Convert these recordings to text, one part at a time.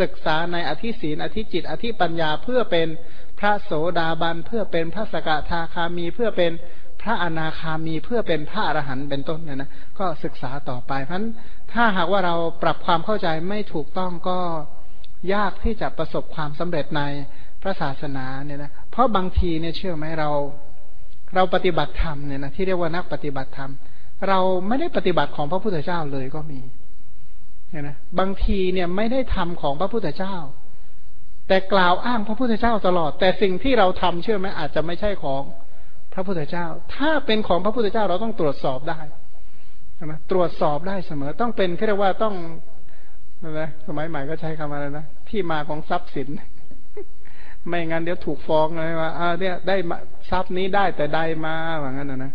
ศึกษาในอธิศีนอธิจิต อธิปัญญาเพื่อเป็นพระโสดาบันเพื่อเป็นพระสกทาคามีเพื่อเป็นพระอนาคามีเพื่อเป็นพระอรหันต์เป็นต้นเนี่ยนะก็ศึกษาต่อไปเพราะนั้นถ้าหากว่าเราปรับความเข้าใจไม่ถูกต้องก็ยากที่จะประสบความสำเร็จในพระศาสนาเนี่ยนะเพราะบางทีเนี่ยเชื่อไหมเรา เราปฏิบัติธรรมเนี่ยนะที่เรียกว่านักปฏิบัติธรรม เราไม่ได้ปฏิบัติของพระพุทธเจ้าเลยก็มี เนี่ยนะบางทีเนี่ยไม่ได้ทำของพระพุทธเจ้า แต่กล่าวอ้างพระพุทธเจ้าตลอด แต่สิ่งที่เราทำเชื่อไหมอาจจะไม่ใช่ของพระพุทธเจ้า ถ้าเป็นของพระพุทธเจ้าเราต้องตรวจสอบได้นะตรวจสอบได้เสมอต้องเป็นเรียกว่าต้องนะสมัยใหม่ก็ใช้คำอะไรนะที่มาของทรัพย์สิน ไม่งั้นเดี๋ยวถูกฟ้องเลยว่าอ่าเนี่ยได้ทรัพย์นี้ได้แต่ใดมาว่างั้นนะนะ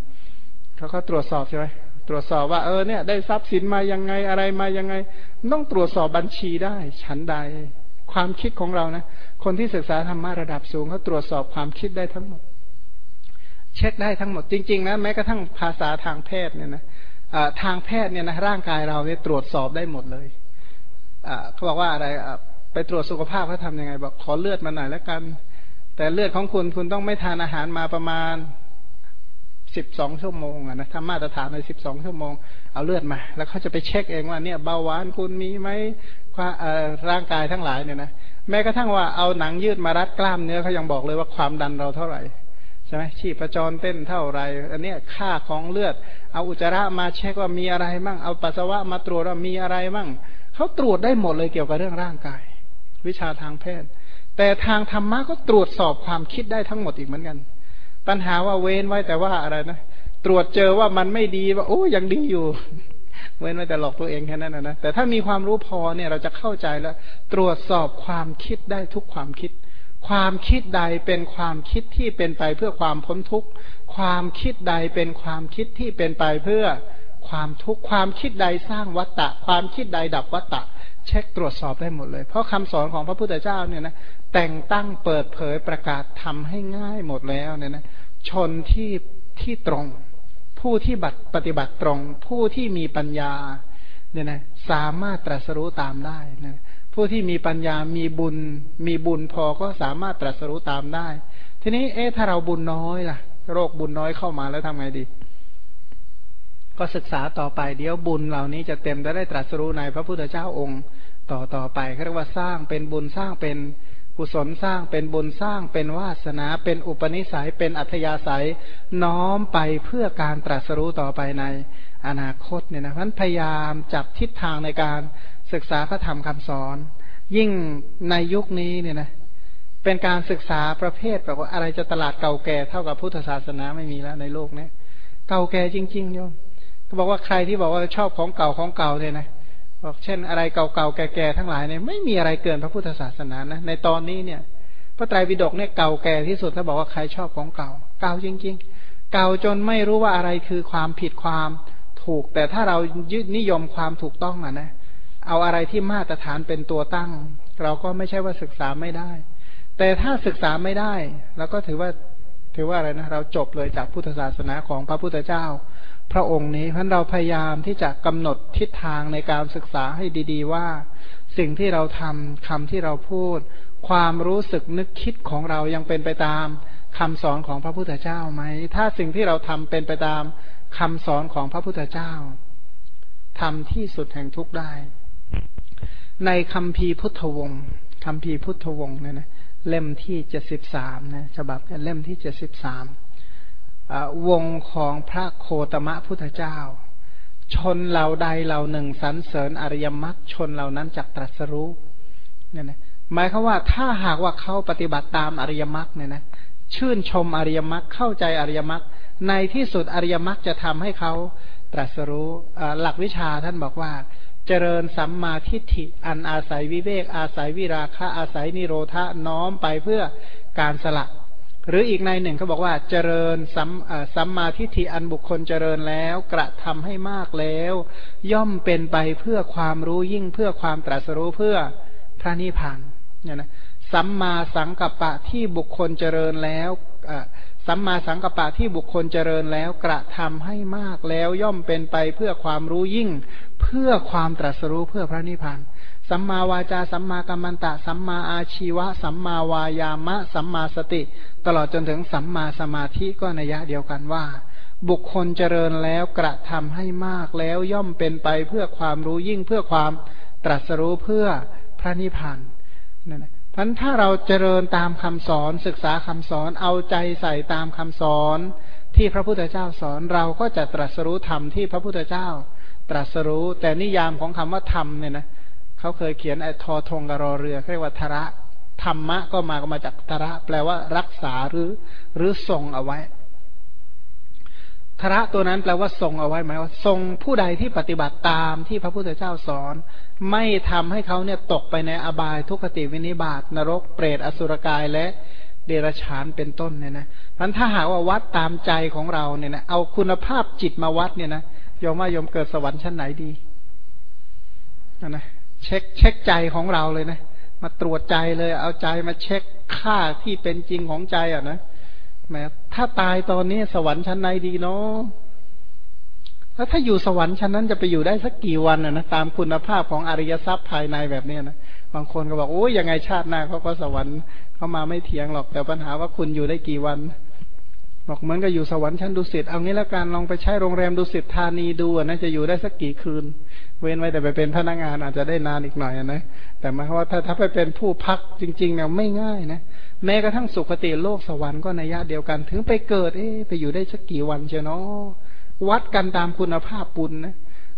เขาก็ตรวจสอบใช่ไหม ตรวจสอบว่าเออเนี่ย ได้ทรัพย์สินมายังไงอะไรมายังไง ต้องตรวจสอบบัญชีได้ฉันใด ความคิดของเรานะ คนที่ศึกษาธรรมะระดับสูงเขาตรวจสอบความคิดได้ทั้งหมด เช็คได้ทั้งหมดจริง ๆ นะ แม้กระทั่งภาษาทางแพทย์เนี่ยนะทางแพทย์เนี่ยนะร่างกายเราเนี่ยตรวจสอบได้หมดเลยเขาบอกว่าอะไรไปตรวจสุขภาพเขาทำยังไงบอกขอเลือดมาหน่อยแล้วกัน แต่เลือดของคุณคุณต้องไม่ทานอาหารมาประมาณ สิบสองชั่วโมงอะนะถ้ามาตรฐานในสิบสองชั่วโมง เอาเลือดมา แล้วเขาจะไปเช็คเองว่าเนี่ยเบาหวานคุณมีไหมร่างกายทั้งหลายเนี่ยนะแม้กระทั่งว่าเอาหนังยืดมารัดกล้ามเนื้อเขายังบอกเลยว่าความดันเราเท่าไหร่ใช่ไหมชีพจรเต้นเท่าไหร่อันนี้ค่าของเลือด เอาอุจจาระมาเช็คว่ามีอะไรมั่งเอาปัสสาวะมาตรวจว่ามีอะไรมั่งเขาตรวจได้หมดเลยเกี่ยวกับเรื่องร่างกาย วิชาทางแพทย์ แต่ทางธรรมะก็ตรวจสอบความคิดได้ทั้งหมดอีกเหมือนกัน ปัญหาว่าเว้นไว้แต่ว่าอะไรนะตรวจเจอว่ามันไม่ดีว่าโอ้ยังดีอยู่ เว้นไว้แต่หลอกตัวเองแค่นั้นนะแต่ถ้ามีความรู้พอเนี่ยเราจะเข้าใจแล้ว ตรวจสอบความคิดได้ทุกความคิด ความคิดใดเป็นความคิดที่เป็นไปเพื่อความพ้นทุกข์ความคิดใดเป็นความคิดที่เป็นไปเพื่อความทุกข์ความคิดใดสร้างวัตตะ ความคิดใดดับวัตตะ เช็คตรวจสอบได้หมดเลย เพราะคำสอนของพระพุทธเจ้าเนี่ยนะแต่งตั้งเปิดเผยประกาศทำให้ง่ายหมดแล้วเนี่ยนะ ชนที่ที่ตรง ผู้ที่บัตรปฏิบัติตรง ผู้ที่มีปัญญาเนี่ยนะสามารถตรัสรู้ตามได้นะผู้ที่มีปัญญามีบุญ มีบุญพอก็สามารถตรัสรู้ตามได้ ทีนี้ เอ๊ะถ้าเราบุญน้อยล่ะ โรคบุญน้อยเข้ามาแล้วทำไงดี ก็ศึกษาต่อไปเดี๋ยวบุญเหล่านี้จะเต็มได้ได้ตรัสรู้ในพระพุทธเจ้าองค์ ต่อต่อไปเขาเรียกว่าสร้างเป็นบุญสร้างเป็น กุศลสร้างเป็นบุญสร้างเป็นวาสนา เป็นอุปนิสัยเป็นอัธยาศัย น้อมไปเพื่อการตรัสรู้ต่อไปในอนาคตเนี่ยนะพันพยายามจับทิศทางในการศึกษาพระธรรมคำสอน ยิ่งในยุคนี้เนี่ยนะเป็นการศึกษาประเภทแบบว่าอะไรจะตลาดเก่าแก่เท่ากับพุทธศาสนาไม่มีแล้วในโลกนี้เก่าแก่จริงๆโยมก็บอกว่าใครที่บอกว่าชอบของเก่าของเก่าเนี่ยนะ บอกเช่นอะไรเก่าๆแก่ๆทั้งหลายเนี่ยไม่มีอะไรเกินพระพุทธศาสนานะในตอนนี้เนี่ย พระไตรปิฎกเนี่ยเก่าแก่ที่สุดถ้าบอกว่าใครชอบของเก่า เก่าจริง ๆ เก่าจนไม่รู้ว่าอะไรคือความผิดความถูก แต่ถ้าเรายึดนิยมความถูกต้องอะนะ เอาอะไรที่มาตรฐานเป็นตัวตั้ง เราก็ไม่ใช่ว่าศึกษาไม่ได้ แต่ถ้าศึกษาไม่ได้เราก็ถือว่าถือว่าอะไรนะเราจบเลยจากพุทธศาสนาของพระพุทธเจ้า พระองค์นี้เพราะเราพยายามที่จะกำหนดทิศทางในการศึกษาให้ดีๆ ว่า สิ่งที่เราทำคำที่เราพูด ความรู้สึกนึกคิดของเรายังเป็นไปตามคำสอนของพระพุทธเจ้าไหม ถ้าสิ่งที่เราทำเป็นไปตามคำสอนของพระพุทธเจ้าทำที่สุดแห่งทุกได้ ในคำพีพุทธวงศ์คำพีพุทธวงศ์เนี่ยนะเล่มที่เจ็ดสิบสามนะฉบับเล่มที่เจ็ดสิบสาม วงของพระโคตมะพุทธเจ้า ชนเหล่าใดเหล่าหนึ่งสรรเสริญอริยมรรคชนเหล่านั้นจักตรัสรู้เนี่ยนะหมายคือว่าถ้าหากว่าเขาปฏิบัติตามอริยมรรคเนี่ยนะชื่นชมอริยมรรคเข้าใจอริยมรรคในที่สุดอริยมรรคจะทำให้เขาตรัสรู้หลักวิชาท่านบอกว่า เจริญสัมมาทิฏฐิอันอาศัยวิเวก อาศัยวิราคะอาศัยนิโรธะน้อมไปเพื่อการสละ หรืออีกในหนึ่งเขาบอกว่าเจริญสัมสัมมาทิฏฐิอันบุคคลเจริญแล้วกระทำให้มากแล้ว ย่อมเป็นไปเพื่อความรู้ยิ่งเพื่อความตรัสรู้เพื่อพระนิพพานเนี่ยนะสัมมาสังกัปปะที่บุคคลเจริญแล้วสัมมาสังกัปปะที่บุคคลเจริญแล้วกระทำให้มากแล้วย่อมเป็นไปเพื่อความรู้ยิ่ง เพื่อความตรัสรู้เพื่อพระนิพพาน สัมมาวาจา สัมมากัมมันตะ สัมมาอาชีวะ สัมมาวายามะ สัมมาสติ ตลอดจนถึงสัมมาสมาธิก็นัยะเดียวกันว่า บุคคลเจริญแล้วกระทำให้มากแล้วย่อมเป็นไปเพื่อความรู้ยิ่งเพื่อความตรัสรู้เพื่อพระนิพพานนั่นแหละพันถ้าเราเจริญตามคำสอนศึกษาคำสอนเอาใจใส่ตามคำสอนที่พระพุทธเจ้าสอนเราก็จะตรัสรู้ธรรมที่พระพุทธเจ้า ตรัสรู้แต่นิยามของคำว่าธรรมเนี่ยนะ เขาเคยเขียนไอ้ทอทงกรอเรือเรียกว่าทระธรรมะก็มาก็มาจากทระ แปลว่ารักษาหรือหรือทรงเอาไว้ทระตัวนั้นแปลว่าทรงเอาไว้หมายว่า ทรงผู้ใดที่ปฏิบัติตามที่พระพุทธเจ้าสอน ไม่ทำให้เขาเนี่ยตกไปในอบายทุกขติวินิบาตนรกเปรตอสุรกายและเดรัจฉานเป็นต้นเนี่ยนะมันถ้าหากว่าวัดตามใจของเราเนี่ยนะเอาคุณภาพจิตมาวัดเนี่ยนะยอมว่ายอมเกิดสวรรค์ชั้นไหนดีนะ เช็คเช็คใจของเราเลยนะ มาตรวจใจเลย เอาใจมาเช็คค่าที่เป็นจริงของใจอะนะแม้ถ้าตายตอนนี้สวรรค์ชั้นไหนดีเนาะแล้วถ้าอยู่สวรรค์ชั้นนั้นจะไปอยู่ได้สักกี่วันอะนะตามคุณภาพของอริยทรัพย์ภายในแบบเนี้นะบางคนก็บอกโอ้ยยังไงชาติหน้าเขาก็สวรรค์เขามาไม่เถียงหรอกแต่ปัญหาว่าคุณอยู่ได้กี่วัน บอกเหมือนกับอยู่สวรรค์ชั้นดุสิตเอางี้แล้วกันลองไปใช้โรงแรมดุสิตธานีดูนะจะอยู่ได้สักกี่คืน เว้นไว้แต่ไปเป็นพนักงานอาจจะได้นานอีกหน่อยนะแต่หมายว่าถ้าถ้าไปเป็นผู้พักจริงๆเนี่ยไม่ง่ายนะแม้กระทั่งสุคติโลกสวรรค์ก็ในยะเดียวกัน ถึงไปเกิด เอ๊ไปอยู่ได้สักกี่วันเชียวเนาะวัดกันตามคุณภาพปุณนะ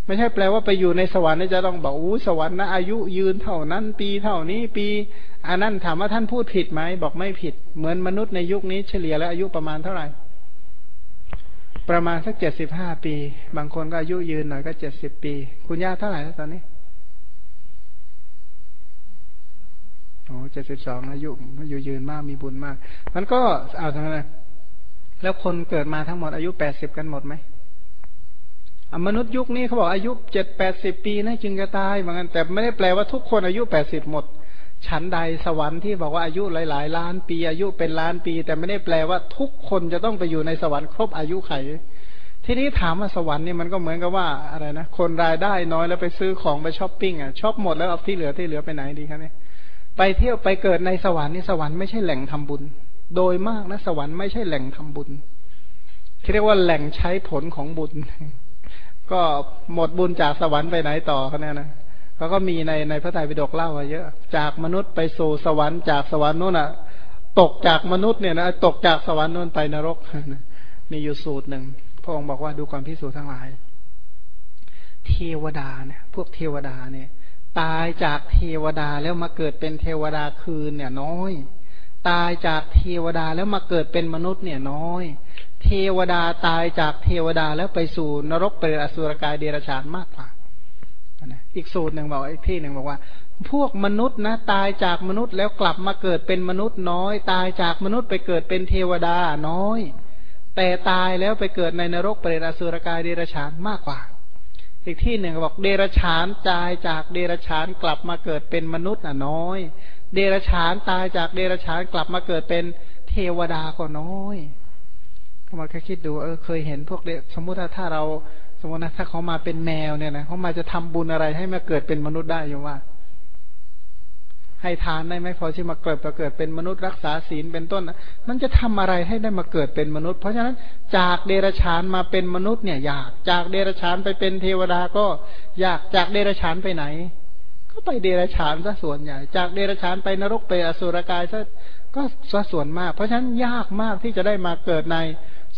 ไม่ใช่แปลว่าไปอยู่ในสวรรค์จะต้องบอกอู้สวรรค์นะอายุยืนเท่านั้น ปีเท่านี้ปีอันนั้นถามว่าท่านพูดผิดไหมบอกไม่ผิด เหมือนมนุษย์ในยุคนี้เฉลี่ยแล้วอายุประมาณเท่าไหร่ ประมาณสักเจ็ดสิบห้าปี บางคนก็อายุยืนหน่อยก็เจ็ดสิบปี คุณย่าเท่าไหร่แล้วตอนนี้โอ้เจ็ดสิบสองอายุอายุยืนมากมีบุญมากมันก็เอาทำไมแล้วคนเกิดมาทั้งหมดอายุแปดสิบกันหมดไหม มนุษย์ยุคนี้เขาบอกอายุเจ็ดแปดสิบปีนะจึงจะตายเหมือนกันแต่ไม่ได้แปลว่าทุกคนอายุแปดสิบหมด ชั้นใดสวรรค์ที่บอกว่าอายุหลาย ๆ ล้านปี อายุเป็นล้านปี แต่ไม่ได้แปลว่าทุกคนจะต้องไปอยู่ในสวรรค์ครบอายุไข ทีนี้ถามว่าสวรรค์นี่มันก็เหมือนกับว่าอะไรนะคนรายได้น้อยแล้วไปซื้อของไปช้อปปิ้งอะชอบหมดแล้วเอาที่เหลือที่เหลือไปไหนดีครับเนี่ยไปเที่ยวไปเกิดในสวรรค์นี่สวรรค์ไม่ใช่แหล่งทำบุญ โดยมากนะสวรรค์ไม่ใช่แหล่งทำบุญเรียกว่าแหล่งใช้ผลของบุญ ก็หมดบุญจากสวรรค์ไปไหนต่อเขาเนี่ยนะเขาก็มีในในพระไตรปิฎกเล่าไว้เยอะ จากมนุษย์ไปสู่สวรรค์จากสวรรค์นู้นอะ ตกจากมนุษย์เนี่ยนะตกจากสวรรค์นู้นไปนรกมีอยู่สูตรหนึ่งพระองค์บอกว่าดูความพิสูจน์ทั้งหลาย เทวดาเนี่ย พวกเทวดาเนี่ย ตายจากเทวดาแล้วมาเกิดเป็นเทวดาคืนเนี่ยน้อย ตายจากเทวดาแล้วมาเกิดเป็นมนุษย์เนี่ยน้อย เทวดาตายจากเทวดาแล้วไปสู่นรกเปรตอสุรกายเดรัจฉานมากกว่านะอีกสูตรหนึ่งบอกอีกที่หนึ่งบอกว่า พวกมนุษย์นะตายจากมนุษย์แล้วกลับมาเกิดเป็นมนุษย์น้อย ตายจากมนุษย์ไปเกิดเป็นเทวดาน้อย แต่ตายแล้วไปเกิดในนรกเปรตอสุรกายเดรัจฉานมากกว่า อีกที่หนึ่งบอกเดรัจฉานตายจากเดรัจฉานกลับมาเกิดเป็นมนุษย์อะน้อย เดรัจฉานตายจากเดรัจฉานกลับมาเกิดเป็นเทวดาก็น้อย ก็มาแค่คิดดูเออเคยเห็นพวกเดสมมุติถ้าเราสมมตินะถ้าเขามาเป็นแมวเนี่ยนะเขามาจะทำบุญอะไรให้มาเกิดเป็นมนุษย์ได้ยังว่า ให้ทานได้ไหมพอที่มาเกิดมาเกิดเป็นมนุษย์รักษาศีลเป็นต้น มันจะทำอะไรให้ได้มาเกิดเป็นมนุษย์ เพราะฉะนั้นจากเดรัจฉานมาเป็นมนุษย์เนี่ยยากจากเดรัจฉานไปเป็นเทวดาก็ยากจากเดรัจฉานไปไหน ก็ไปเดรัจฉานซะส่วนใหญ่ จากเดรัจฉานไปนรกไปอสุรกายซะก็ซะส่วนมาก เพราะฉะนั้นยากมากที่จะได้มาเกิดใน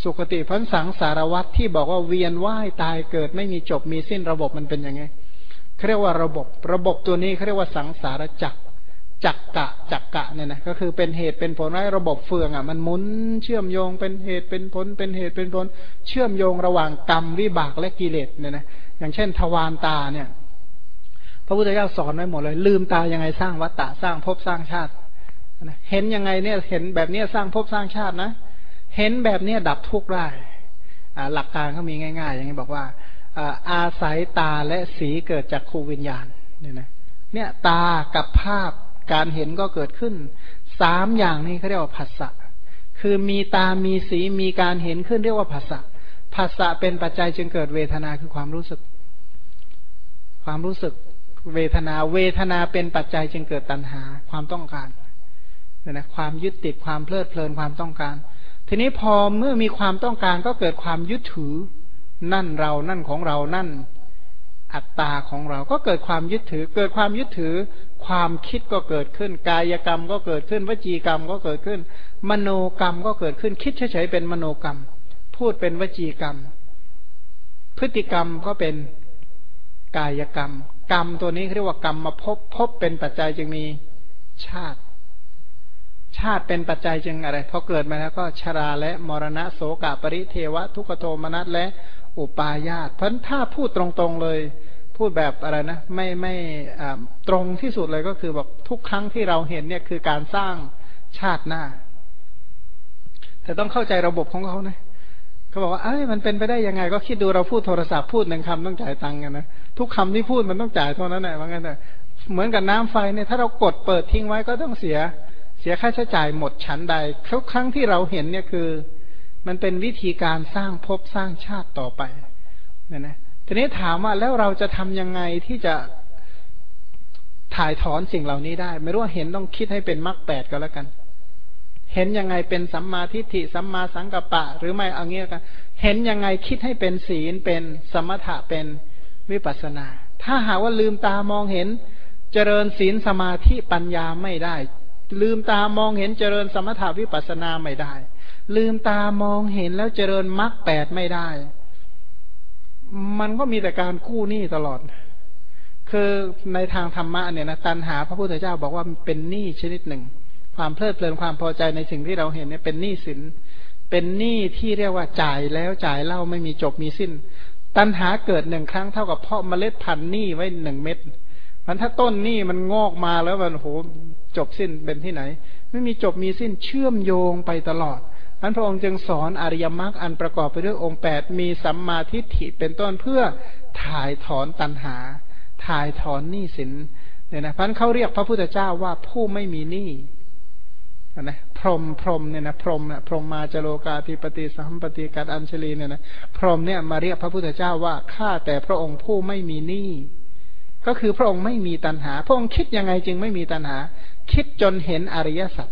สุคติพันสังสารวัตที่บอกว่าเวียนว่ายตายเกิดไม่มีจบมีสิ้นระบบมันเป็นยังไงเขาเรียกว่าระบบระบบตัวนี้เขาเรียกว่าสังสารจักจักกะจักกะเนี่ยนะก็คือเป็นเหตุเป็นผลให้ระบบเฟืองอะมันหมุนเชื่อมโยงเป็นเหตุเป็นผลเป็นเหตุเป็นผล เชื่อมโยงระหว่างกรรมวิบากและกิเลสเนี่ยนะอย่างเช่น ทวารตาเนี่ย พระพุทธเจ้าสอนไว้หมดเลย ลืมตายังไงสร้างวัตตะสร้างภพสร้างชาติเห็นยังไงเนี่ยเห็นแบบนี้สร้างภพสร้างชาตินะ เห็นแบบนี้ดับทุกข์ได้หลักการเขามีง่าย ๆ อย่างนี้บอกว่าอาศัยตาและสีเกิดจากครูวิญญาณเนี่ยนะเนี่ยตากับภาพการเห็นก็เกิดขึ้นสามอย่างนี้เขาเรียกว่าผัสสะคือมีตามีสีมีการเห็นขึ้นเรียกว่าภาษะภาษะเป็นปัจจัยจึงเกิดเวทนาคือความรู้สึก ความรู้สึกเวทนา เวทนาเป็นปัจจัยจึงเกิดตัณหาความต้องการเนี่ยนะความยึดติดความเพลิดเพลินความต้องการ ทีนี้พอเมื่อมีความต้องการก็เกิดความยึดถือ นั่นเรานั่นของเรานั่น อัตตาของเราก็เกิดความยึดถือ เกิดความยึดถือ ความคิดก็เกิดขึ้น กายกรรมก็เกิดขึ้น วจีกรรมก็เกิดขึ้น มโนกรรมก็เกิดขึ้น คิดเฉยๆเป็นมโนกรรม พูดเป็นวจีกรรม พฤติกรรมก็เป็นกายกรรม กรรมตัวนี้เรียกว่ากรรมมาพบพบเป็นปัจจัยจึงมีชาติ ชาติเป็นปัจจัยจึงอะไรพอเกิดมาแล้วก็ชราและมรณะโสกปริเทวะ ทุกโทมนัสและอุปาญาตเพราะถ้าพูดตรงๆเลย พูดแบบอะไรนะ ไม่ไม่ตรงที่สุดเลยก็คือบอกทุกครั้งที่เราเห็นเนี่ยคือการสร้างชาติหน้า แต่ต้องเข้าใจระบบของเขานะเขาบอกว่าเอ้ยมันเป็นไปได้ยังไง ก็คิดดูเราพูดโทรศัพท์พูดหนึ่งคำต้องจ่ายตังค์กันนะทุกคำที่พูดมันต้องจ่ายเท่านั้นแหละว่างั้นแต่เหมือนกับน้ำไฟเนี่ยถ้าเรากดเปิดทิ้งไว้ก็ต้องเสีย เสียค่าใช้จ่ายหมดชั้นใดทุกครั้งที่เราเห็นเนี่ยคือ มันเป็นวิธีการสร้างภพสร้างชาติต่อไปเนี่ยนะทีนี้ถามว่าแล้วเราจะทำยังไงที่จะถ่ายถอนสิ่งเหล่านี้ได้ ไม่รู้ว่าเห็นต้องคิดให้เป็นมรรคแปดก็แล้วกัน เห็นยังไงเป็นสัมมาทิฏฐิสัมมาสังกัปปะ หรือไม่เอางี้กัน เห็นยังไงคิดให้เป็นศีลเป็นสมถะเป็นวิปัสนา ถ้าหากว่าลืมตามองเห็น เจริญศีลสมาธิปัญญาไม่ได้ ลืมตามองเห็นเจริญสมถาวิปัสนาไม่ได้ ลืมตามองเห็นแล้วเจริญมรรคแปดไม่ได้ มันก็มีแต่การกู้หนี้ตลอด คือในทางธรรมะเนี่ยนะตัณหาพระพุทธเจ้าบอกว่าเป็นหนี้ชนิดหนึ่ง ความเพลิดเพลินความพอใจในสิ่งที่เราเห็นเนี่ยเป็นหนี้สิน เป็นหนี้ที่เรียกว่าจ่ายแล้วจ่ายเล่าไม่มีจบมีสิ้น ตัณหาเกิดหนึ่งครั้งเท่ากับเพาะเมล็ดพันธุ์หนี้ไว้หนึ่งเม็ด มันถ้าต้นนี้มันงอกมาแล้วมันโหจบสิ้นเป็นที่ไหน ไม่มีจบมีสิ้นเชื่อมโยงไปตลอดอันพระองค์จึงสอนอริยมรรคอันประกอบไปด้วยองค์แปดมีสัมมาทิฏฐิเป็นต้นเพื่อถ่ายถอนตัณหา ถ่ายถอนหนี้สินเนี่ยนะพันเขาเรียกพระพุทธเจ้าว่าผู้ไม่มีหนี้นะพรหมพรหมเนี่ยนะพรหมนะพรหมมาจโลกาธิปติสัมปติกัดอัญชลีเนี่ยนะพรหมเนี่ยมาเรียกพระพุทธเจ้าว่าข้าแต่พระองค์ผู้ไม่มีหนี้ ก็คือพระองค์ไม่มีตัณหา พระองค์คิดยังไงจึงไม่มีตัณหา คิดจนเห็นอริยสัจ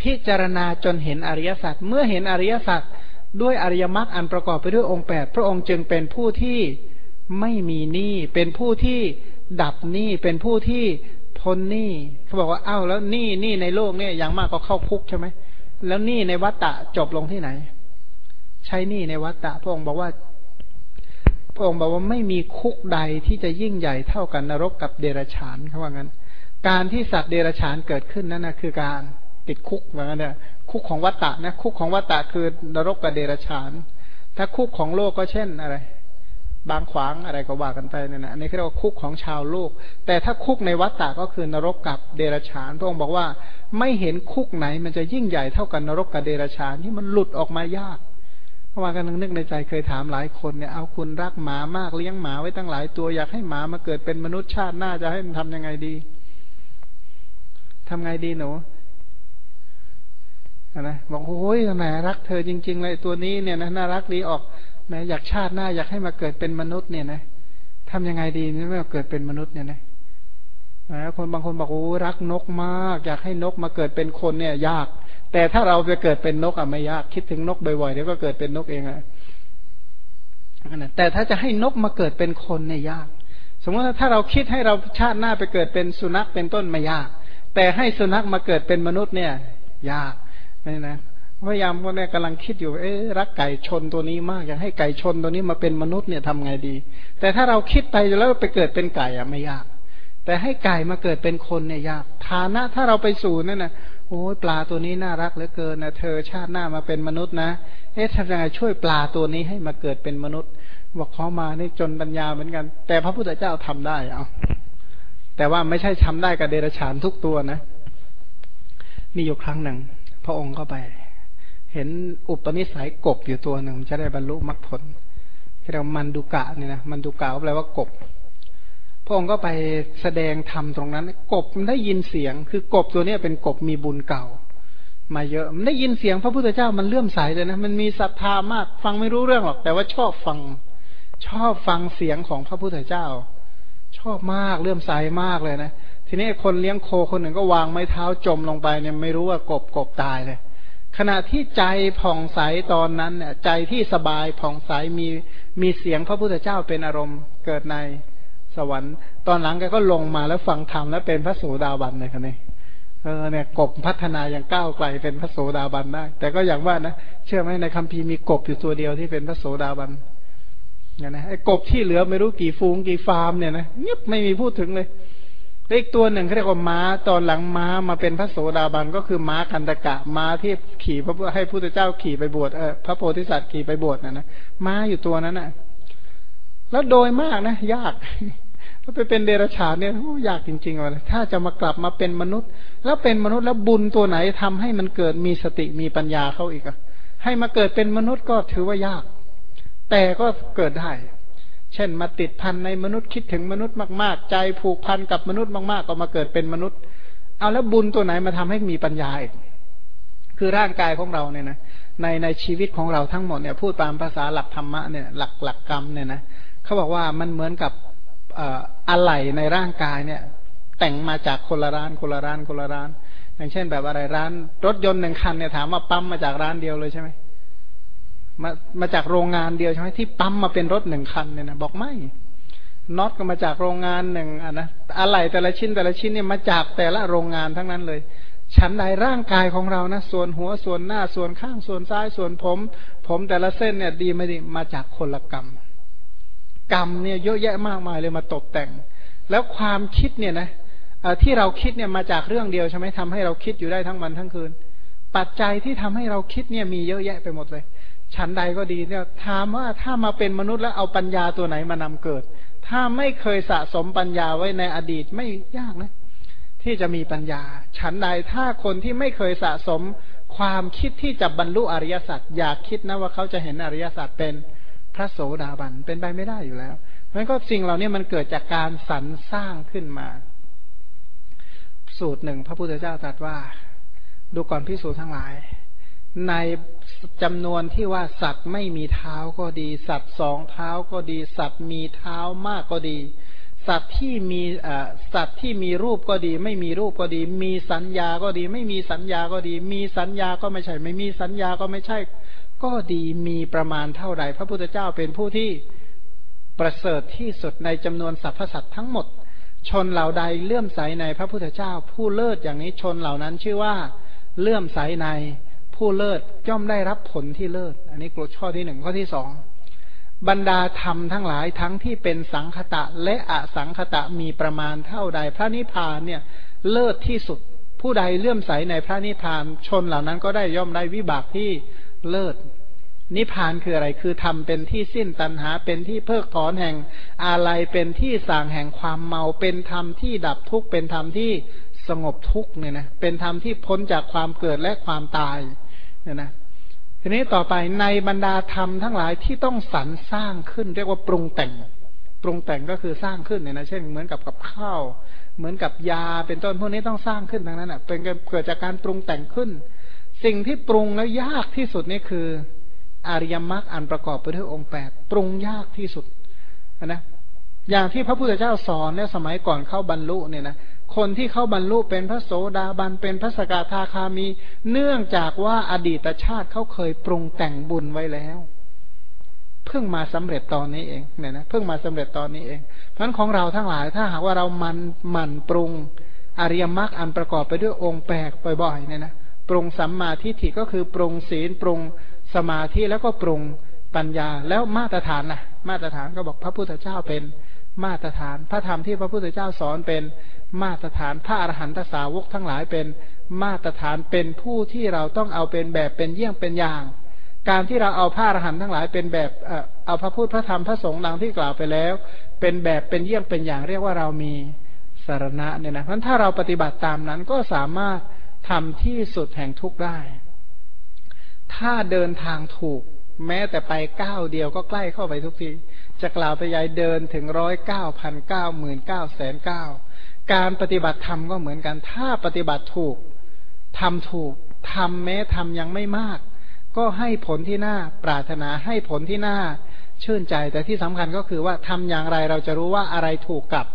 พิจารณาจนเห็นอริยสัจเมื่อเห็นอริยสัจด้วยอริยมรรคอันประกอบไปด้วยองค์แปดพระองค์จึงเป็นผู้ที่ไม่มีหนี้เป็นผู้ที่ดับหนี้เป็นผู้ที่พ้นหนี้เขาบอกว่าอ้าวแล้วหนี้หนี้ในโลกเนี่ยอย่างมากก็เข้าคุกใช่ไหมแล้วหนี้ในวัฏฏะจบลงที่ไหน ใช้หนี้ในวัฏฏะพระองค์บอกว่า พระองค์บอกว่าไม่มีคุกใดที่จะยิ่งใหญ่เท่ากันนรกกับเดรัจฉานเขาว่างั้น การที่สัตว์เดรัจฉานเกิดขึ้นนั่นนะคือการติดคุกเหมือนกันเนี่ยคุกของวัตตะนะคุกของวัตตะคือนรกกับเดรัจฉาน ถ้าคุกของโลกก็เช่นอะไร บางขวางอะไรก็ว่ากันไปเนี่ยนะอันนี้เรียกว่าคุกของชาวโลก แต่ถ้าคุกในวัตตะก็คือนรกกับเดรัจฉาน พระองค์บอกว่าไม่เห็นคุกไหนมันจะยิ่งใหญ่เท่ากันนรกกับเดรัจฉานที่มันหลุดออกมายาก พราะว่ากันนึกในใจเคยถามหลายคนเนี่ยเอาคุณรักหมามากเลี้ยงหมาไว้ตั้งหลายตัวอยากให้หมามาเกิดเป็นมนุษย์ชาติหน้าจะให้มันทำยังไงดีทำไงดีหนูนะบอกโอ้ยแหมรักเธอจริง ๆ เลยตัวนี้เนี่ยนะน่ารักดีออกแหมอยากชาติหน้าอยากให้มาเกิดเป็นมนุษย์เนี่ยนะทำยังไงดีไม่มาเกิดเป็นมนุษย์เนี่ยนะ คนบางคนบอกโอ้รักนกมาก อยากให้นกมาเกิดเป็นคนเนี่ย ยาก แต่ถ้าเราจะเกิดเป็นนกอะไม่ยาก คิดถึงนกบ่อยๆเดี๋ยวก็เกิดเป็นนกเองอะแต่ถ้าจะให้นกมาเกิดเป็นคนเนี่ยยาก สมมติถ้าเราคิดให้เราชาติหน้าไปเกิดเป็นสุนัขเป็นต้นไม่ยาก แต่ให้สุนัขมาเกิดเป็นมนุษย์เนี่ย ยากนี่นะพยายามว่าเนี่ยกำลังคิดอยู่ เอ๊รักไก่ชนตัวนี้มากอยากให้ไก่ชนตัวนี้มาเป็นมนุษย์เนี่ยทำไงดี แต่ถ้าเราคิดไปแล้วไปเกิดเป็นไก่อะไม่ยาก แต่ให้ไก่มาเกิดเป็นคนเนี่ยยากฐานะถ้าเราไปสู่นั่นนะโอ้ยปลาตัวนี้น่ารักเหลือเกินนะเธอชาติหน้ามาเป็นมนุษย์นะ เอ๊ะทำยังไงช่วยปลาตัวนี้ให้มาเกิดเป็นมนุษย์บอกเขามานี่จนปัญญาเหมือนกัน แต่พระพุทธเจ้าทำได้เอาแต่ว่าไม่ใช่ทำได้กับเดรัจฉานทุกตัวนะ มีอยู่ครั้งหนึ่ง พระองค์ก็ไป เห็นอุปนิสัยกบอยู่ตัวหนึ่งจะได้บรรลุมรรคผลเรียกว่ามันดุกะเนี่ยนะมันดุกะแปลว่ากบ พระองค์ก็ไปแสดงธรรมตรงนั้น กบมันได้ยินเสียง คือกบตัวนี้เป็นกบมีบุญเก่า มาเยอะมันได้ยินเสียงพระพุทธเจ้ามันเลื่อมใสเลยนะ มันมีศรัทธามาก ฟังไม่รู้เรื่องหรอก แต่ว่าชอบฟัง ชอบฟังเสียงของพระพุทธเจ้า ชอบมากเลื่อมใสมากเลยนะทีนี้คนเลี้ยงโคคนหนึ่งก็วางไม้เท้าจมลงไปเนี่ยไม่รู้ว่ากบกบตายเลย ขณะที่ใจผ่องใสตอนนั้นเนี่ยใจที่สบายผ่องใสมีมีเสียงพระพุทธเจ้าเป็นอารมณ์เกิดใน สวรรค์ตอนหลังแกก็ลงมาแล้วฟังธรรมแล้วเป็นพระโสดาบันเลยคันนี้เออเนี่ยกบพัฒนาอย่างก้าวไกลเป็นพระโสดาบันได้ แต่ก็อย่างว่านะเชื่อไหมในคัมภีร์มีกบอยู่ตัวเดียวที่เป็นพระโสดาบันเนี่ยนะไอ้กบที่เหลือไม่รู้กี่ฟูงกี่ฟาร์มเนี่ยนะเงียบไม่มีพูดถึงเลยอีกตัวหนึ่งเขาเรียกว่าม้าตอนหลังม้ามาเป็นพระโสดาบันก็คือม้ากันตะกะม้าที่ขี่พระให้พุทธเจ้าขี่ไปบวชเออพระโพธิสัตว์ขี่ไปบวชนะนะม้าอยู่ตัวนั้นนะ่ะ แล้วโดยมากนะ ยาก ถ้าไปเป็นเดรัจฉานเนี่ยยากจริงๆเลยถ้าจะมากลับมาเป็นมนุษย์ แล้วเป็นมนุษย์แล้วบุญตัวไหนทำให้มันเกิดมีสติมีปัญญาเข้าอีกอะให้มาเกิดเป็นมนุษย์ก็ถือว่ายาก แต่ก็เกิดได้ เช่นมาติดพันในมนุษย์คิดถึงมนุษย์มากๆ ใจผูกพันกับมนุษย์มากๆ ก็มาเกิดเป็นมนุษย์ เอาแล้วบุญตัวไหนมาทำให้มีปัญญาอีกคือร่างกายของเราเนี่ยนะในในชีวิตของเราทั้งหมดเนี่ยพูดตามภาษาหลักธรรมะเนี่ยหลักหลักกรรมเนี่ยนะเขาบอกว่ามันเหมือนกับ อะไหล่ในร่างกายเนี่ย แต่งมาจากคนละร้านคนละร้านคนละร้าน อย่างเช่น แบบอะไรร้าน รถยนต์หนึ่งคันเนี่ยถามว่าปั๊มมาจากร้านเดียวเลยใช่ไหมมามาจากโรงงานเดียวใช่ไหมที่ปั๊มมาเป็นรถหนึ่งคันเนี่ยนะบอกไม่น็อตก็มาจากโรงงานหนึ่งอะนะอะไรแต่ละชิ้นแต่ละชิ้นเนี่ยมาจากแต่ละโรงงานทั้งนั้นเลยชั้นใดร่างกายของเรานะ ส่วนหัวส่วนหน้าส่วนข้างส่วนซ้ายส่วนผม ผมแต่ละเส้นเนี่ยดีไม่ดีมาจากคนละกรรม กรรมเนี่ยเยอะแยะมากมายเลยมาตกแต่ง แล้วความคิดเนี่ยนะที่เราคิดเนี่ยมาจากเรื่องเดียวใช่ไหมทำให้เราคิดอยู่ได้ทั้งวันทั้งคืน ปัจจัยที่ทำให้เราคิดเนี่ยมีเยอะแยะไปหมดเลยชั้นใดก็ดีเนี่ยถามว่าถ้ามาเป็นมนุษย์แล้วเอาปัญญาตัวไหนมานำเกิด ถ้าไม่เคยสะสมปัญญาไว้ในอดีตไม่ยากนะ ที่จะมีปัญญาชั้นใดถ้าคนที่ไม่เคยสะสมความคิดที่จะบรรลุอริยสัจอยากคิดนะว่าเขาจะเห็นอริยสัจเป็น พระโสดาบันเป็นไปไม่ได้อยู่แล้วมันก็สิ่งเหล่านี้มันเกิดจากการสรรสร้างขึ้นมา สูตรหนึ่งพระพุทธเจ้าตรัสว่า ดูก่อนพิสูจน์ทั้งหลาย ในจำนวนที่ว่าสัตว์ไม่มีเท้าก็ดี สัตว์สองเท้าก็ดี สัตว์มีเท้ามากก็ดีสัตว์ที่มีสัตว์ที่มีรูปก็ดี ไม่มีรูปก็ดี มีสัญญาก็ดี ไม่มีสัญญาก็ดี มีสัญญาก็ไม่ใช่ ไม่มีสัญญาก็ไม่ใช่ ก็ดีมีประมาณเท่าใด พระพุทธเจ้าเป็นผู้ที่ประเสริฐที่สุดในจำนวนสรรพสัตว์ทั้งหมด ชนเหล่าใดเลื่อมใสในพระพุทธเจ้า ผู้เลิศอย่างนี้ชนเหล่านั้นชื่อว่าเลื่อมใสในผู้เลิศย่อมได้รับผลที่เลิศ อันนี้กฎข้อที่หนึ่งข้อที่สองบรรดาธรรมทั้งหลายทั้งที่เป็นสังคตะและอสังคตะมีประมาณเท่าใด พระนิพพานเนี่ยเลิศที่สุด ผู้ใดเลื่อมใสในพระนิพพานชนเหล่านั้นก็ได้ย่อมได้วิบากที่เลิศ นิพพานคืออะไร คือทำเป็นที่สิ้นตัณหา เป็นที่เพิกถอนแห่งอะไรเป็นที่สางแห่งความเมา เป็นธรรมที่ดับทุกข์ เป็นธรรมที่สงบทุกข์เนี่ยนะ เป็นธรรมที่พ้นจากความเกิดและความตายเนี่ยนะ ทีนี้ต่อไปในบรรดาธรรมทั้งหลายที่ต้องสรรสร้างขึ้น เรียกว่าปรุงแต่ง ปรุงแต่งก็คือสร้างขึ้นเนี่ยนะ เช่นเหมือนกับกับข้าว เหมือนกับยา เป็นต้นพวกนี้ต้องสร้างขึ้นทั้งนั้นอะ เป็นเกิดจากการปรุงแต่งขึ้น สิ่งที่ปรุงแล้วยากที่สุดนี่คือ อริยมรรคอันประกอบไปด้วยองค์แปดปรุงยากที่สุดนะอย่างที่พระพุทธเจ้าสอนในสมัยก่อนเข้าบรรลุเนี่ยนะคนที่เข้าบรรลุเป็นพระโสดาบันเป็นพระสกทาคามี เนื่องจากว่าอดีตชาติเขาเคยปรุงแต่งบุญไว้แล้ว เพิ่งมาสำเร็จตอนนี้เองเนี่ยนะเพิ่งมาสำเร็จตอนนี้เองเพราะนั้นของเราทั้งหลายถ้าหากว่าเรามันมันปรุงอริยมรรคอันประกอบไปด้วยองค์แปดบ่อยๆเนี่ยนะปรุงสัมมาทิฏฐิก็คือปรุงศีลปรุง สมาธิแล้วก็ปรุงปัญญาแล้วมาตรฐานนะมาตรฐานก็บอกพระพุทธเจ้าเป็นมาตรฐาน พระธรรมที่พระพุทธเจ้าสอนเป็นมาตรฐานพระอรหันตสาวกทั้งหลายเป็นมาตรฐานเป็นผู้ที่เราต้องเอาเป็นแบบเป็นเยี่ยงเป็นอย่าง การที่เราเอาพระอรหันต์ทั้งหลายเป็นแบบเอาพระพุทธพระธรรมพระสงฆ์ดังที่กล่าวไปแล้ว เป็นแบบเป็นเยี่ยงเป็นอย่างเรียกว่าเรามีสารณะเนี่ยนะเพราะถ้าเราปฏิบัติตามนั้นก็สามารถทำที่สุดแห่งทุกได้ ถ้าเดินทางถูก แม้แต่ไปก้าวเดียวก็ใกล้เข้าไปทุกที จะกล่าวไปยายเดินถึงร้อยเก้าพันเก้าหมื่นเก้าแสนเก้าการปฏิบัติธรรมก็เหมือนกัน ถ้าปฏิบัติถูกทำถูกทำแม้ทำยังไม่มาก ก็ให้ผลที่น่าปรารถนาให้ผลที่น่าชื่นใจ แต่ที่สำคัญก็คือว่าทำอย่างไรเราจะรู้ว่าอะไรถูกกับ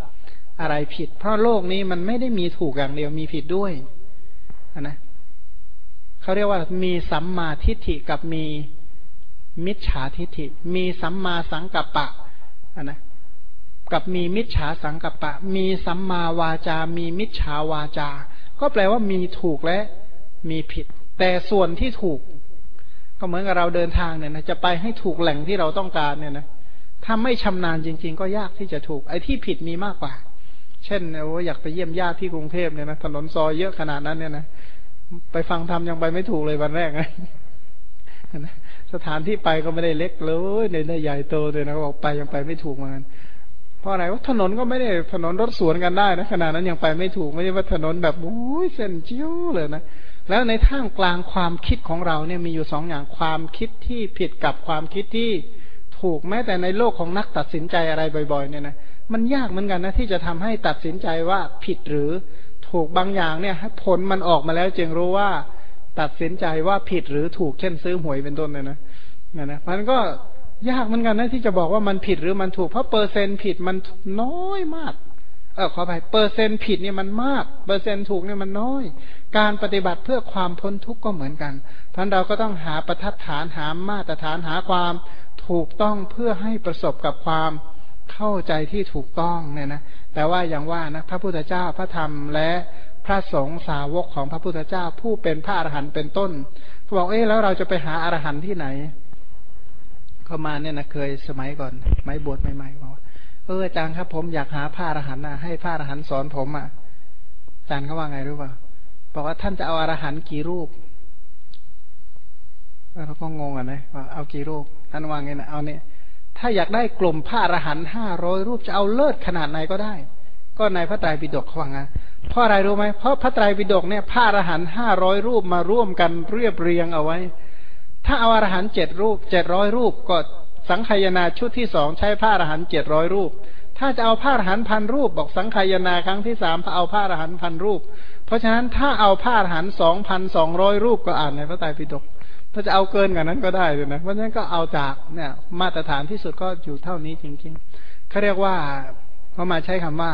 อะไรผิด เพราะโลกนี้มันไม่ได้มีถูกอย่างเดียวมีผิดด้วยนะ เขาเรียกว่ามีสัมมาทิฏฐิกับมีมิจฉาทิฏฐิ มีสัมมาสังกัปปะนะกับมีมิจฉาสังกัปปะ มีสัมมาวาจา มีมิจฉาวาจา ก็แปลว่ามีถูกและมีผิด แต่ส่วนที่ถูก ก็เหมือนกับเราเดินทางเนี่ยนะจะไปให้ถูกแหล่งที่เราต้องการเนี่ยนะถ้าไม่ชำนาญจริง ๆ ก็ยากที่จะถูก ไอ้ที่ผิดมีมากกว่า เช่นโอ้อยากไปเยี่ยมญาติที่กรุงเทพเนี่ยนะถนนซอยเยอะขนาดนั้นเนี่ยนะ ไปฟังธรรมยังไปไม่ถูกเลยวันแรกนะสถานที่ไปก็ไม่ได้เล็กเลยในในใหญ่โตเลยนะบอกไปยังไปไม่ถูกเหมือนกันเพราะอะไรว่าถนนก็ไม่ได้ถนนรถสวนกันได้นะขนาดนั้นยังไปไม่ถูกไม่ใช่ว่าถนนแบบโอ้ยเส้นจี้วเลยนะแล้วในท่ามกลางความคิดของเราเนี่ยมีอยู่สองอย่างความคิดที่ผิดกับความคิดที่ถูกแม้แต่ในโลกของนักตัดสินใจอะไรบ่อย ๆ เนี่ยนะมันยากเหมือนกันนะที่จะทำให้ตัดสินใจว่าผิดหรือ ถูกบางอย่างเนี่ยผลมันออกมาแล้วจึงรู้ว่าตัดสินใจว่าผิดหรือถูกเช่นซื้อหวยเป็นต้นเลยนะนะนะมันก็ยากเหมือนกันนะที่จะบอกว่ามันผิดหรือมันถูก เพราะเปอร์เซ็นต์ผิดมันน้อยมาก เออขอไปเปอร์เซ็นต์ผิดเนี่ยมันมาก เปอร์เซ็นต์ถูกเนี่ยมันน้อย การปฏิบัติเพื่อความพ้นทุกข์ก็เหมือนกันท่านเราก็ต้องหาประทัดฐานหามาตรฐานหาความถูกต้องเพื่อให้ประสบกับความ เข้าใจที่ถูกต้องเนี่ยนะแต่ว่าอย่างว่านะพระพุทธเจ้าพระธรรมและพระสงฆ์สาวกของพระพุทธเจ้าผู้เป็นพระอรหันต์เป็นต้นเขาบอกเอ๊ะแล้วเราจะไปหาอรหันต์ที่ไหนเขามาเนี่ยนะเคยสมัยก่อนไม่บวชใหม่ๆบอกเอออาจารย์ครับ ผมอยากหาพระอรหันต์นะให้พระอรหันต์สอนผมอะอาจารย์เขาว่าไงรู้ป่ะบอกว่าท่านจะเอาอรหันต์กี่รูปเราก็งงอะนะว่าเอากี่รูปท่านว่าไงนะเอาเนี่ย ถ้าอยากได้กลุ่มพระอรหันต์ห้าร้อยรูปจะเอาเลิศขนาดไหนก็ได้ ก็ในพระไตรปิฎกเขาว่างั้นเพราะอะไรรู้ไหมเพราะพระไตรปิฎกเนี่ยพระอรหันต์ห้าร้อยรูปมาร่วมกันเรียบเรียงเอาไว้ ถ้าเอาอรหันต์เจ็ดรูปเจ็ดร้อยรูปก็สังขยนาชุดที่สองใช้พระอรหันต์เจ็ดร้อยรูป ถ้าจะเอาพระอรหันต์พันรูป บอกสังขยนาครั้งที่สามเอาพระอรหันต์พันรูป เพราะฉะนั้นถ้าเอาพระอรหันต์สองพันสองร้อยรูปก็อ่านในพระไตรปิฎก ถ้าจะเอาเกินกว่านั้นก็ได้เลยนะเพราะฉะนั้นก็เอาจากเนี่ย มาตรฐานที่สุดก็อยู่เท่านี้จริงๆเขาเรียกว่าเขามาใช้คำว่า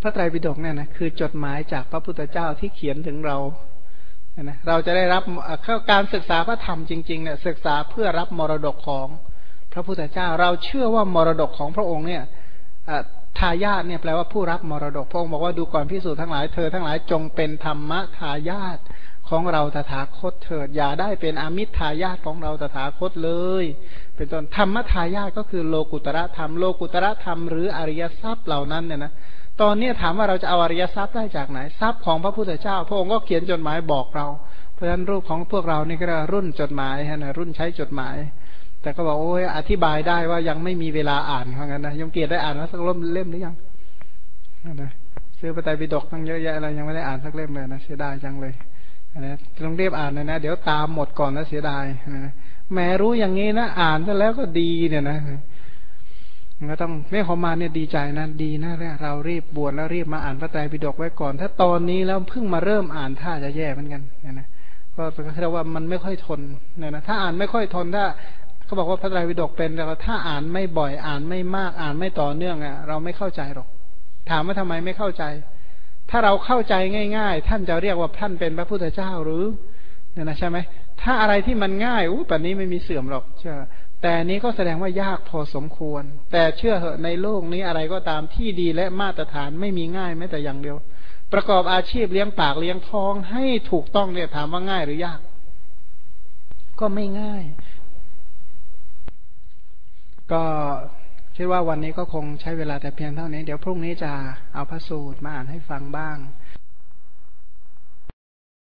พระไตรปิฎกเนี่ยนะคือจดหมายจากพระพุทธเจ้าที่เขียนถึงเรานะเราจะได้รับการศึกษาพระธรรมจริงๆเนี่ยศึกษาเพื่อรับมรดกของพระพุทธเจ้า เราเชื่อว่ามรดกของพระองค์เนี่ยทายาทเนี่ยแปลว่าผู้รับมรดกพระองค์บอกว่าดูก่อนพิสูจน์ทั้งหลายเธอทั้งหลายจงเป็นธรรมทายาท ของเราตถาคตเถิด อย่าได้เป็นอมิตรทายาทของเราตถาคตเลย เป็นต้นธรรมทายาทก็คือโลกุตระธรรมโลกุตระธรรมหรืออริยทรัพย์เหล่านั้นเนี่ยนะตอนนี้ถามว่าเราจะเอาอริยทรัพย์ได้จากไหนทรัพย์ของพระพุทธเจ้า พระองค์ก็เขียนจดหมายบอกเรา เพราะฉะนั้นรูปของพวกเรานี่ก็รุ่นจดหมายนะรุ่นใช้จดหมาย แต่ก็บอกโอ้ยอธิบายได้ว่ายังไม่มีเวลาอ่านเพราะงั้นนะยมเกียรติได้อ่านแล้วสักเล่มเล่มหรือยังนะซื้อปไตยปิฎกตั้งเยอะแยะอะไรยังไม่ได้อ่านสักเล่มเลยนะเสียดายจังเลย นะต้องเรียบอ่านเลยนะ เดี๋ยวตามหมดก่อนนะเสียดายนะแม้รู้อย่างนี้นะอ่านซะแล้วก็ดีเนี่ยนะก็ต้องไม่ขอมาเนี่ยดีใจนะดีนะเรารีบบวชแล้วรีบมาอ่านพระไตรปิฎกไว้ก่อน ถ้าตอนนี้แล้วเพิ่งมาเริ่มอ่านท่าจะแย่เหมือนกันนะนะก็เรียกว่ามันไม่ค่อยทนเนี่ยนะถ้าอ่านไม่ค่อยทนถ้าเขาบอกว่าพระไตรปิฎกเป็นแต่ถ้าอ่านไม่บ่อยอ่านไม่มากอ่านไม่ต่อเนื่องอะ เราไม่เข้าใจหรอก ถามว่าทำไมไม่เข้าใจ ถ้าเราเข้าใจง่าย ๆ ท่านจะเรียกว่าท่านเป็นพระพุทธเจ้าหรือเนี่ยนะใช่ไหมถ้าอะไรที่มันง่ายอู้แบบนี้ไม่มีเสื่อมหรอกเชื่อแต่นี้ก็แสดงว่ายากพอสมควร แต่เชื่อเหอะในโลกนี้อะไรก็ตามที่ดีและมาตรฐานไม่มีง่ายแม้แต่อย่างเดียว ประกอบอาชีพเลี้ยงปากเลี้ยงท้องให้ถูกต้องเนี่ยถามว่าง่ายหรือยาก ก็ไม่ง่าย ก็ คิดว่าวันนี้ก็คงใช้เวลาแต่เพียงเท่านี้ เดี๋ยวพรุ่งนี้จะเอาพระสูตรมาอ่านให้ฟังบ้าง